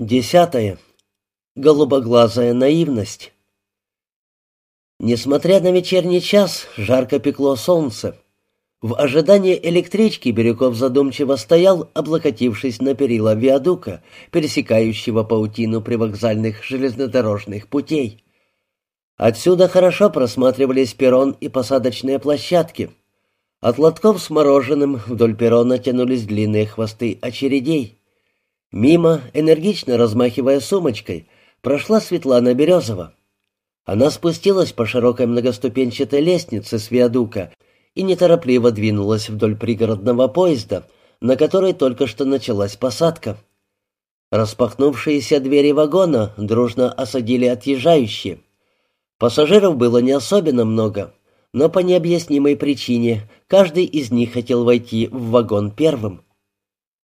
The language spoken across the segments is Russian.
Десятое. Голубоглазая наивность. Несмотря на вечерний час, жарко пекло солнце. В ожидании электрички Бирюков задумчиво стоял, облокотившись на перила виадука, пересекающего паутину привокзальных железнодорожных путей. Отсюда хорошо просматривались перрон и посадочные площадки. От лотков с мороженым вдоль перрона тянулись длинные хвосты очередей. Мимо, энергично размахивая сумочкой, прошла Светлана Березова. Она спустилась по широкой многоступенчатой лестнице с виадука и неторопливо двинулась вдоль пригородного поезда, на которой только что началась посадка. Распахнувшиеся двери вагона дружно осадили отъезжающие. Пассажиров было не особенно много, но по необъяснимой причине каждый из них хотел войти в вагон первым.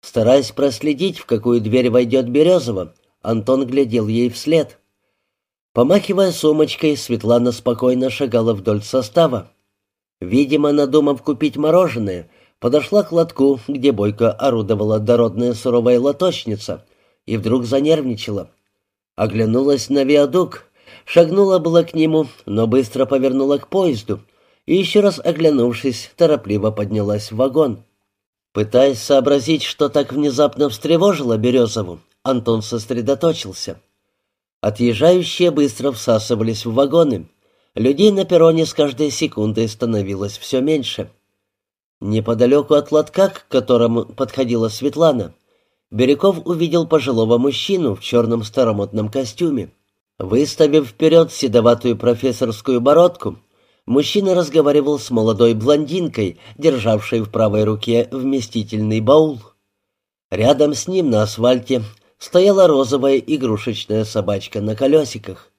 Стараясь проследить, в какую дверь войдет Березова, Антон глядел ей вслед. Помахивая сумочкой, Светлана спокойно шагала вдоль состава. Видимо, надумав купить мороженое, подошла к лотку, где бойко орудовала дородная суровая лоточница, и вдруг занервничала. Оглянулась на виадук, шагнула было к нему, но быстро повернула к поезду и, еще раз оглянувшись, торопливо поднялась в вагон. Пытаясь сообразить, что так внезапно встревожило Березову, Антон сосредоточился. Отъезжающие быстро всасывались в вагоны. Людей на перроне с каждой секундой становилось все меньше. Неподалеку от лотка, к которому подходила Светлана, Бирюков увидел пожилого мужчину в черном старомодном костюме. Выставив вперед седоватую профессорскую бородку, Мужчина разговаривал с молодой блондинкой, державшей в правой руке вместительный баул. Рядом с ним на асфальте стояла розовая игрушечная собачка на колесиках.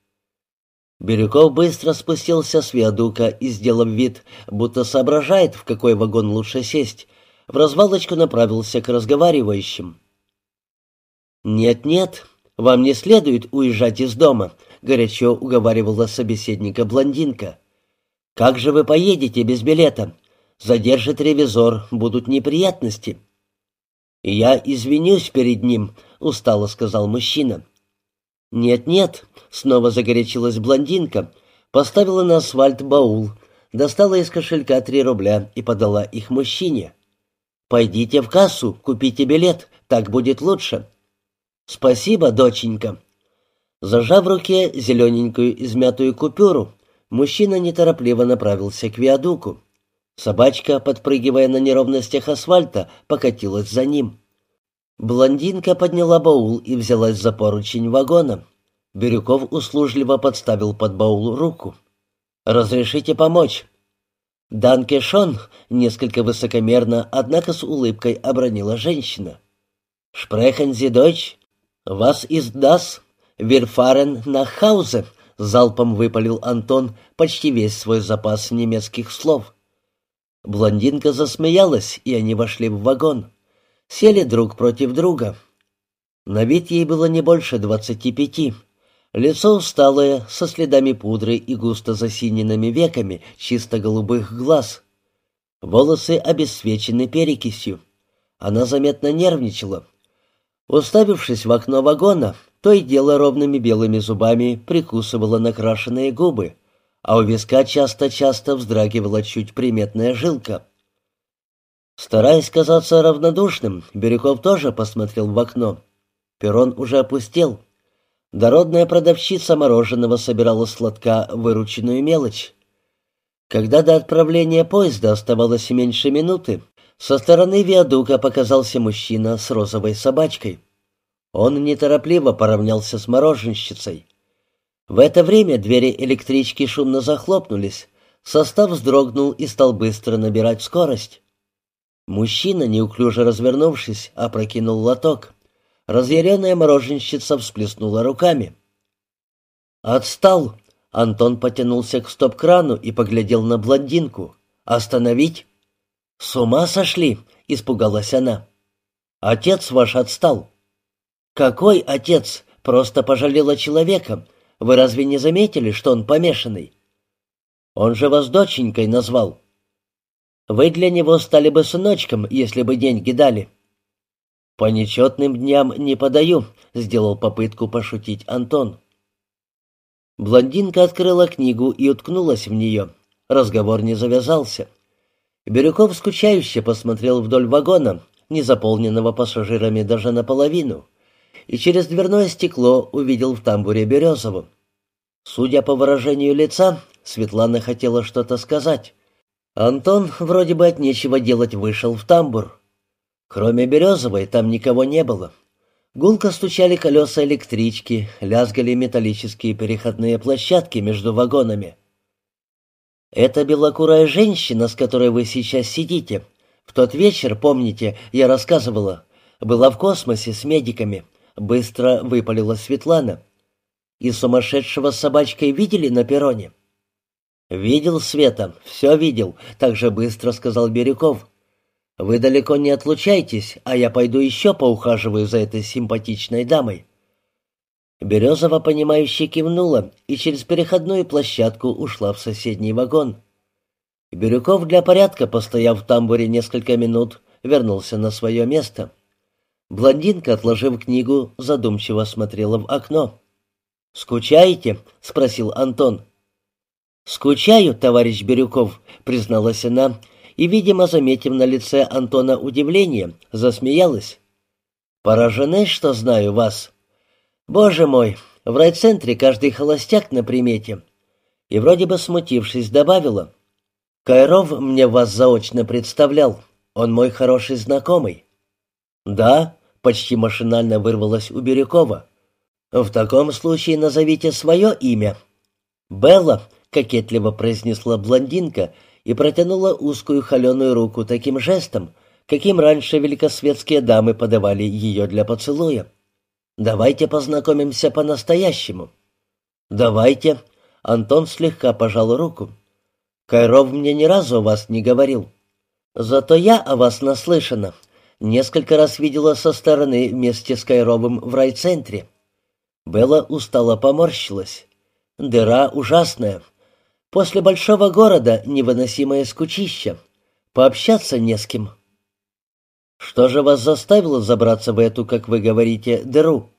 Бирюков быстро спустился с виадука и, сделав вид, будто соображает, в какой вагон лучше сесть, в развалочку направился к разговаривающим. «Нет-нет, вам не следует уезжать из дома», — горячо уговаривала собеседника блондинка. «Как же вы поедете без билета? Задержит ревизор, будут неприятности». «Я извинюсь перед ним», — устало сказал мужчина. «Нет-нет», — снова загорячилась блондинка, поставила на асфальт баул, достала из кошелька три рубля и подала их мужчине. «Пойдите в кассу, купите билет, так будет лучше». «Спасибо, доченька». Зажав в руке зелененькую измятую купюру, Мужчина неторопливо направился к виадуку. Собачка, подпрыгивая на неровностях асфальта, покатилась за ним. Блондинка подняла баул и взялась за поручень вагона. Бирюков услужливо подставил под баул руку. «Разрешите помочь?» «Данке Шон», — несколько высокомерно, однако с улыбкой обронила женщина. «Шпрехен дойч? Вас издас? Вирфарен на хаузе?» Залпом выпалил Антон почти весь свой запас немецких слов. Блондинка засмеялась, и они вошли в вагон. Сели друг против друга. На вид ей было не больше двадцати пяти. Лицо усталое, со следами пудры и густо засиненными веками чисто голубых глаз. Волосы обесцвечены перекисью. Она заметно нервничала. Уставившись в окно вагона, то и дело ровными белыми зубами прикусывала накрашенные губы, а у виска часто-часто вздрагивала чуть приметная жилка. Стараясь казаться равнодушным, Бирюков тоже посмотрел в окно. Перрон уже опустел. Дородная продавщица мороженого собирала с вырученную мелочь. Когда до отправления поезда оставалось меньше минуты, со стороны виадука показался мужчина с розовой собачкой. Он неторопливо поравнялся с мороженщицей. В это время двери электрички шумно захлопнулись. Состав вздрогнул и стал быстро набирать скорость. Мужчина, неуклюже развернувшись, опрокинул лоток. Разъяренная мороженщица всплеснула руками. «Отстал!» Антон потянулся к стоп-крану и поглядел на блондинку. «Остановить?» «С ума сошли!» — испугалась она. «Отец ваш отстал. «Какой отец? Просто пожалела человека. Вы разве не заметили, что он помешанный?» «Он же вас доченькой назвал». «Вы для него стали бы сыночком, если бы деньги дали». «По нечетным дням не подаю», — сделал попытку пошутить Антон. Блондинка открыла книгу и уткнулась в нее. Разговор не завязался. Бирюков скучающе посмотрел вдоль вагона, не заполненного пассажирами даже наполовину, и через дверное стекло увидел в тамбуре Березову. Судя по выражению лица, Светлана хотела что-то сказать. Антон вроде бы от нечего делать вышел в тамбур. Кроме Березовой там никого не было. Гулко стучали колеса электрички, лязгали металлические переходные площадки между вагонами. «Это белокурая женщина, с которой вы сейчас сидите. В тот вечер, помните, я рассказывала, была в космосе с медиками». Быстро выпалила Светлана. «И сумасшедшего с собачкой видели на перроне?» «Видел Света, все видел», — так же быстро сказал Бирюков. «Вы далеко не отлучайтесь, а я пойду еще поухаживаю за этой симпатичной дамой». Березова, понимающе кивнула и через переходную площадку ушла в соседний вагон. Бирюков для порядка, постояв в тамбуре несколько минут, вернулся на свое место. Блондинка, отложив книгу, задумчиво смотрела в окно. «Скучаете?» — спросил Антон. «Скучаю, товарищ Бирюков», — призналась она, и, видимо, заметив на лице Антона удивление, засмеялась. «Поражены, что знаю вас. Боже мой, в райцентре каждый холостяк на примете». И вроде бы смутившись, добавила. «Кайров мне вас заочно представлял. Он мой хороший знакомый». «Да», — почти машинально вырвалось у Бирюкова. «В таком случае назовите свое имя». «Белла», — кокетливо произнесла блондинка и протянула узкую холеную руку таким жестом, каким раньше великосветские дамы подавали ее для поцелуя. «Давайте познакомимся по-настоящему». «Давайте». Антон слегка пожал руку. «Кайров мне ни разу о вас не говорил. Зато я о вас наслышана. Несколько раз видела со стороны вместе с Кайровым в райцентре. Белла устало поморщилась. Дыра ужасная. После большого города невыносимое скучище. Пообщаться не с кем. Что же вас заставило забраться в эту, как вы говорите, дыру?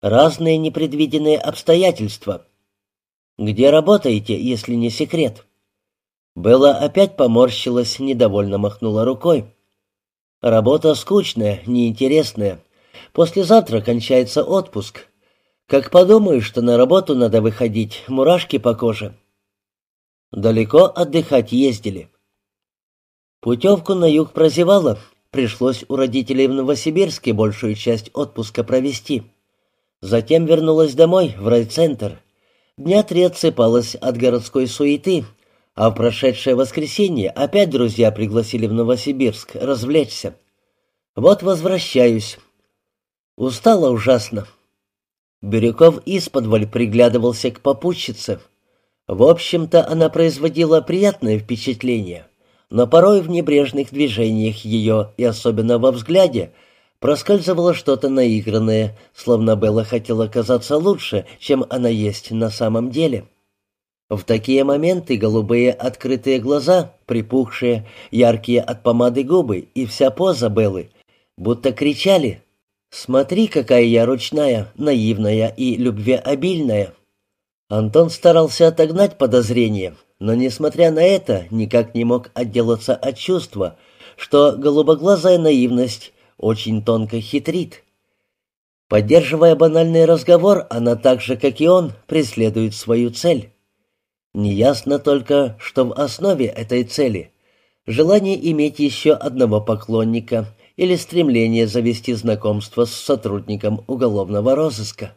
Разные непредвиденные обстоятельства. Где работаете, если не секрет? Белла опять поморщилась, недовольно махнула рукой. Работа скучная, неинтересная. Послезавтра кончается отпуск. Как подумаю, что на работу надо выходить, мурашки по коже. Далеко отдыхать ездили. Путевку на юг прозевала. Пришлось у родителей в Новосибирске большую часть отпуска провести. Затем вернулась домой, в райцентр. Дня три отсыпалась от городской суеты, а в прошедшее воскресенье опять друзья пригласили в Новосибирск развлечься. Вот возвращаюсь. Устала ужасно. Бирюков исподволь приглядывался к попутчице. В общем-то, она производила приятное впечатление, но порой в небрежных движениях ее, и особенно во взгляде, проскальзывало что-то наигранное, словно Белла хотела казаться лучше, чем она есть на самом деле. В такие моменты голубые открытые глаза, припухшие, яркие от помады губы и вся поза Беллы, будто кричали «Смотри, какая я ручная, наивная и любвеобильная». Антон старался отогнать подозрения, но, несмотря на это, никак не мог отделаться от чувства, что голубоглазая наивность очень тонко хитрит. Поддерживая банальный разговор, она так же, как и он, преследует свою цель. Неясно только, что в основе этой цели — желание иметь еще одного поклонника или стремление завести знакомство с сотрудником уголовного розыска.